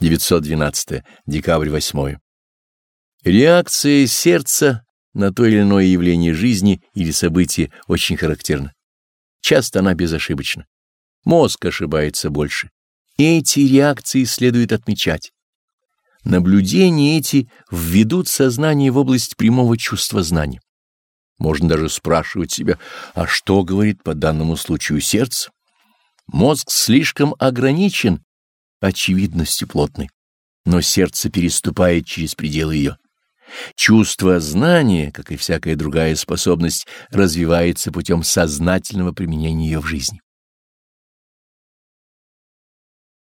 912. Декабрь 8. Реакция сердца на то или иное явление жизни или события очень характерна. Часто она безошибочна. Мозг ошибается больше. Эти реакции следует отмечать. Наблюдения эти введут сознание в область прямого чувства знания. Можно даже спрашивать себя, а что говорит по данному случаю сердце? Мозг слишком ограничен очевидностью плотной, но сердце переступает через пределы ее. Чувство знания, как и всякая другая способность, развивается путем сознательного применения ее в жизни.